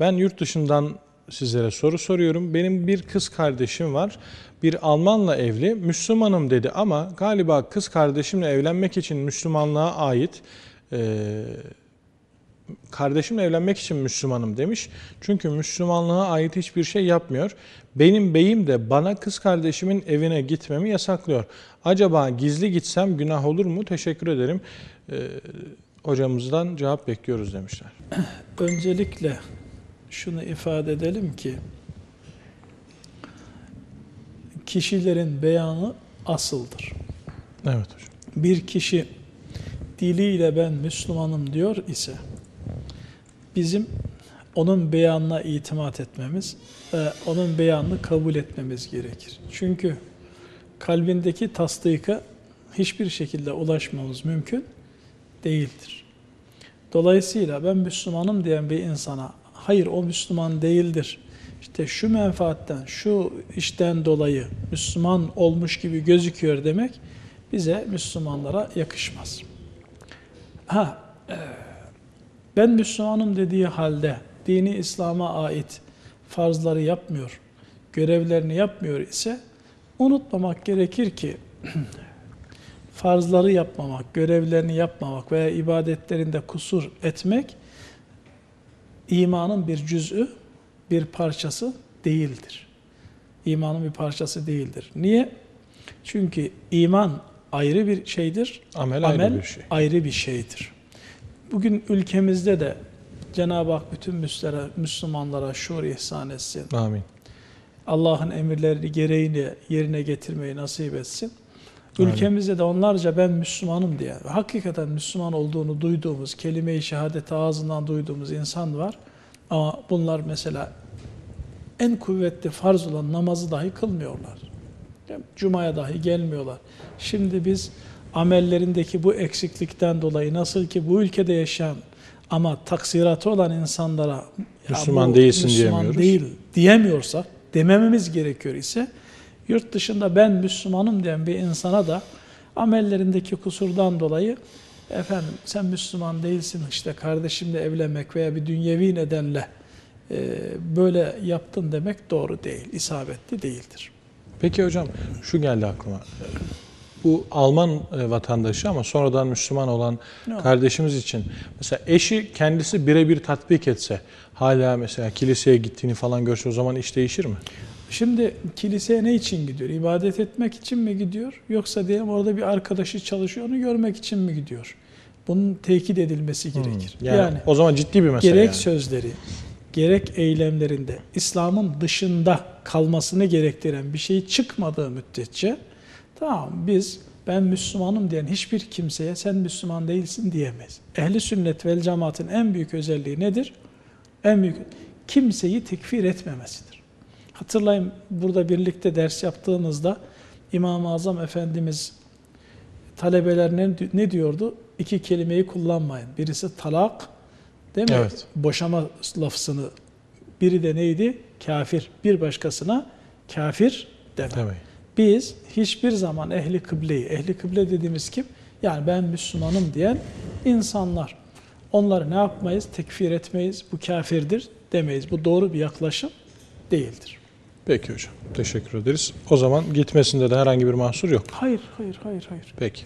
Ben yurt dışından sizlere soru soruyorum. Benim bir kız kardeşim var. Bir Almanla evli. Müslümanım dedi ama galiba kız kardeşimle evlenmek için Müslümanlığa ait e, kardeşimle evlenmek için Müslümanım demiş. Çünkü Müslümanlığa ait hiçbir şey yapmıyor. Benim beyim de bana kız kardeşimin evine gitmemi yasaklıyor. Acaba gizli gitsem günah olur mu? Teşekkür ederim. Ee, hocamızdan cevap bekliyoruz demişler. Öncelikle şunu ifade edelim ki kişilerin beyanı asıldır. Evet hocam. Bir kişi diliyle ben Müslümanım diyor ise bizim onun beyanına itimat etmemiz onun beyanını kabul etmemiz gerekir. Çünkü kalbindeki tasdika hiçbir şekilde ulaşmamız mümkün değildir. Dolayısıyla ben Müslümanım diyen bir insana hayır o Müslüman değildir. İşte şu menfaatten, şu işten dolayı Müslüman olmuş gibi gözüküyor demek bize Müslümanlara yakışmaz. Ha, e, ben Müslümanım dediği halde dini İslam'a ait farzları yapmıyor, görevlerini yapmıyor ise unutmamak gerekir ki farzları yapmamak, görevlerini yapmamak veya ibadetlerinde kusur etmek imanın bir cüz'ü, bir parçası değildir. İmanın bir parçası değildir. Niye? Çünkü iman ayrı bir şeydir, Amel, amel ayrı bir şey. ayrı bir şeydir. Bugün ülkemizde de Cenab-ı Hak bütün Müslümanlara, şuur ihsan etsin. Amin. Allah'ın emirlerini gereğini yerine getirmeyi nasip etsin. Ülkemizde de onlarca ben Müslümanım diye, hakikaten Müslüman olduğunu duyduğumuz, kelime-i şehadeti ağzından duyduğumuz insan var. Ama bunlar mesela en kuvvetli farz olan namazı dahi kılmıyorlar. Cuma'ya dahi gelmiyorlar. Şimdi biz amellerindeki bu eksiklikten dolayı nasıl ki bu ülkede yaşayan ama taksiratı olan insanlara "Ya Müslüman değilsin Müslüman diyemiyoruz." değil diyemiyorsak, demememiz gerekiyor ise yurt dışında ben Müslümanım diyen bir insana da amellerindeki kusurdan dolayı efendim sen Müslüman değilsin işte kardeşimle evlenmek veya bir dünyevi nedenle e, böyle yaptın demek doğru değil, isabetli değildir. Peki hocam şu geldi aklıma. Bu Alman e, vatandaşı ama sonradan Müslüman olan Ne o? kardeşimiz için mesela eşi kendisi birebir tatbik etse hala mesela kiliseye gittiğini falan görse o zaman iş değişir mi? Şimdi kiliseye ne için gidiyor? İbadet etmek için mi gidiyor? Yoksa diyelim orada bir arkadaşı çalışıyor onu görmek için mi gidiyor? Bunun tekit edilmesi gerekir. Yani, Yani, o zaman ciddi bir mesele gerek yani. sözleri, gerek eylemlerinde İslam'ın dışında kalmasını gerektiren bir şey çıkmadığı müddetçe tamam biz ben Müslümanım diyen hiçbir kimseye sen Müslüman değilsin diyemeyiz. Ehli sünnet vel cemaatin en büyük özelliği nedir? En büyük kimseyi tekfir etmemesidir. Hatırlayın burada birlikte ders yaptığımızda İmam-ı Azam Efendimiz talebelerine ne diyordu? İki kelimeyi kullanmayın. Birisi talak, değil mi? Evet. Boşama lafzını. Biri de neydi? Kafir. Bir başkasına kafir deme. Demeyin. Biz hiçbir zaman ehli kıbleyi, ehli kıble dediğimiz kim? Yani ben Müslümanım diyen insanlar. Onları ne yapmayız? Tekfir etmeyiz. Bu kafirdir demeyiz. Bu doğru bir yaklaşım değildir. Peki hocam. Teşekkür ederiz. O zaman gitmesinde de herhangi bir mahsur yok. Hayır, hayır, hayır, hayır. Peki.